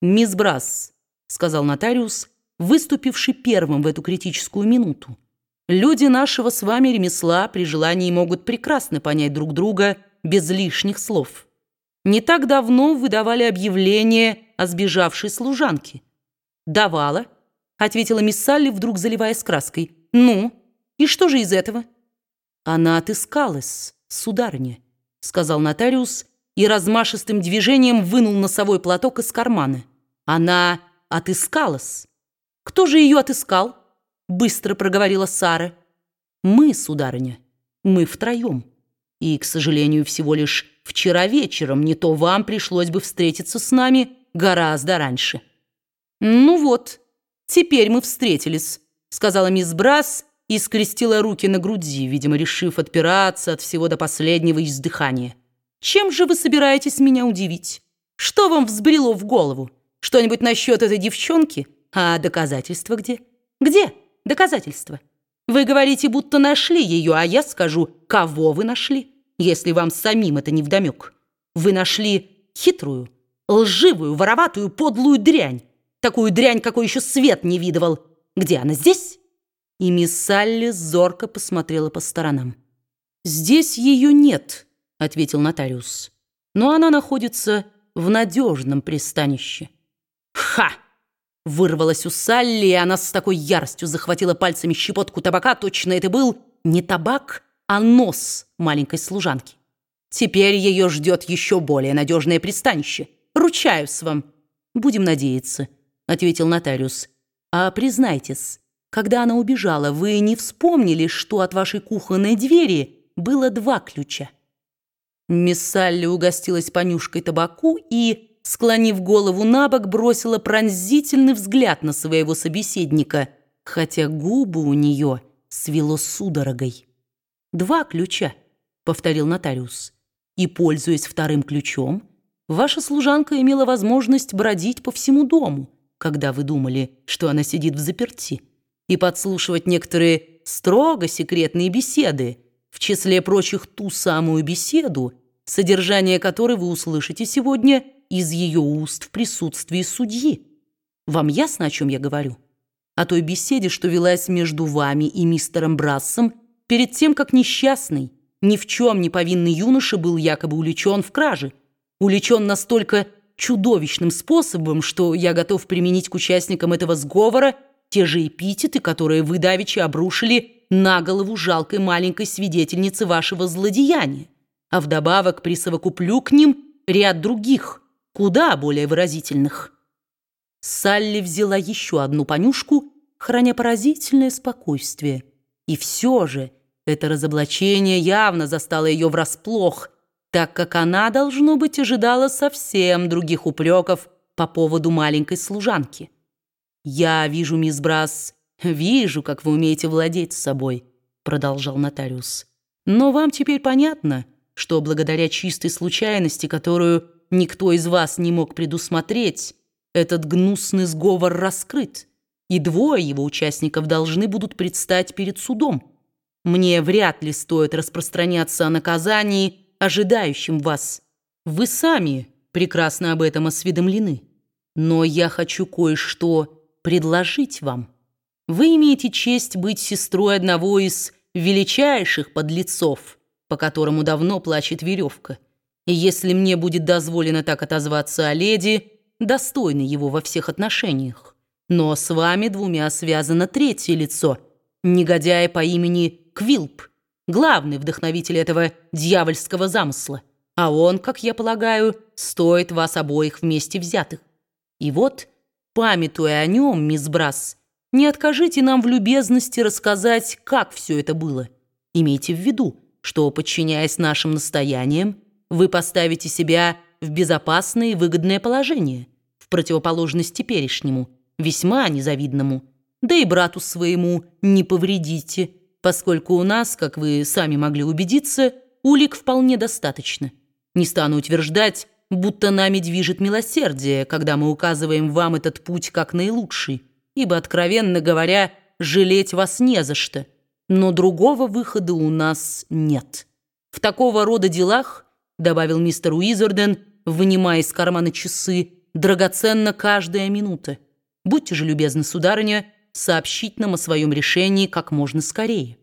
«Мисс Брас», — сказал нотариус, выступивший первым в эту критическую минуту, «люди нашего с вами ремесла при желании могут прекрасно понять друг друга без лишних слов. Не так давно вы давали объявление о сбежавшей служанке». «Давала», — ответила мисс Салли, вдруг заливаясь краской. «Ну, и что же из этого?» «Она отыскалась, сударыня», — сказал нотариус и размашистым движением вынул носовой платок из кармана. «Она отыскалась». «Кто же ее отыскал?» — быстро проговорила Сара. «Мы, сударыня, мы втроем. И, к сожалению, всего лишь вчера вечером не то вам пришлось бы встретиться с нами гораздо раньше». «Ну вот, теперь мы встретились», — сказала мисс Брас и скрестила руки на груди, видимо, решив отпираться от всего до последнего издыхания. «Чем же вы собираетесь меня удивить? Что вам взбрело в голову? Что-нибудь насчет этой девчонки? А доказательства где? Где доказательства? Вы говорите, будто нашли ее, а я скажу, кого вы нашли, если вам самим это не вдомек. Вы нашли хитрую, лживую, вороватую, подлую дрянь. Такую дрянь, какой еще свет не видывал. Где она здесь?» И мисс Салли зорко посмотрела по сторонам. «Здесь ее нет», — ответил нотариус. «Но она находится в надежном пристанище». «Ха!» — вырвалась у Салли, и она с такой яростью захватила пальцами щепотку табака. Точно это был не табак, а нос маленькой служанки. «Теперь ее ждет еще более надежное пристанище. Ручаюсь вам». «Будем надеяться», — ответил нотариус. «А признайтесь, когда она убежала, вы не вспомнили, что от вашей кухонной двери было два ключа?» Мисс Салли угостилась понюшкой табаку и, склонив голову на бок, бросила пронзительный взгляд на своего собеседника, хотя губы у нее свело судорогой. «Два ключа», — повторил нотариус. «И, пользуясь вторым ключом, ваша служанка имела возможность бродить по всему дому, когда вы думали, что она сидит в заперти» и подслушивать некоторые строго секретные беседы, в числе прочих ту самую беседу, содержание которой вы услышите сегодня из ее уст в присутствии судьи. Вам ясно, о чем я говорю? О той беседе, что велась между вами и мистером Брассом перед тем, как несчастный, ни в чем не повинный юноша был якобы увлечен в краже, увлечен настолько чудовищным способом, что я готов применить к участникам этого сговора – те же эпитеты, которые вы давеча обрушили на голову жалкой маленькой свидетельницы вашего злодеяния, а вдобавок присовокуплю к ним ряд других, куда более выразительных. Салли взяла еще одну понюшку, храня поразительное спокойствие. И все же это разоблачение явно застало ее врасплох, так как она, должно быть, ожидала совсем других упреков по поводу маленькой служанки. «Я вижу, мисс Брас, вижу, как вы умеете владеть собой», продолжал нотариус. «Но вам теперь понятно, что благодаря чистой случайности, которую никто из вас не мог предусмотреть, этот гнусный сговор раскрыт, и двое его участников должны будут предстать перед судом. Мне вряд ли стоит распространяться о наказании, ожидающем вас. Вы сами прекрасно об этом осведомлены. Но я хочу кое-что предложить вам. Вы имеете честь быть сестрой одного из величайших подлецов, по которому давно плачет веревка. Если мне будет дозволено так отозваться о леди, достойной его во всех отношениях. Но с вами двумя связано третье лицо, негодяй по имени Квилп, главный вдохновитель этого дьявольского замысла. А он, как я полагаю, стоит вас обоих вместе взятых. И вот Памятуя о нем, мисс Брас, не откажите нам в любезности рассказать, как все это было. Имейте в виду, что, подчиняясь нашим настояниям, вы поставите себя в безопасное и выгодное положение, в противоположность теперешнему, весьма незавидному. Да и брату своему не повредите, поскольку у нас, как вы сами могли убедиться, улик вполне достаточно. Не стану утверждать, будто нами движет милосердие, когда мы указываем вам этот путь как наилучший, ибо, откровенно говоря, жалеть вас не за что, но другого выхода у нас нет. В такого рода делах, добавил мистер Уизерден, вынимая из кармана часы, драгоценна каждая минута. Будьте же любезны, сударыня, сообщить нам о своем решении как можно скорее».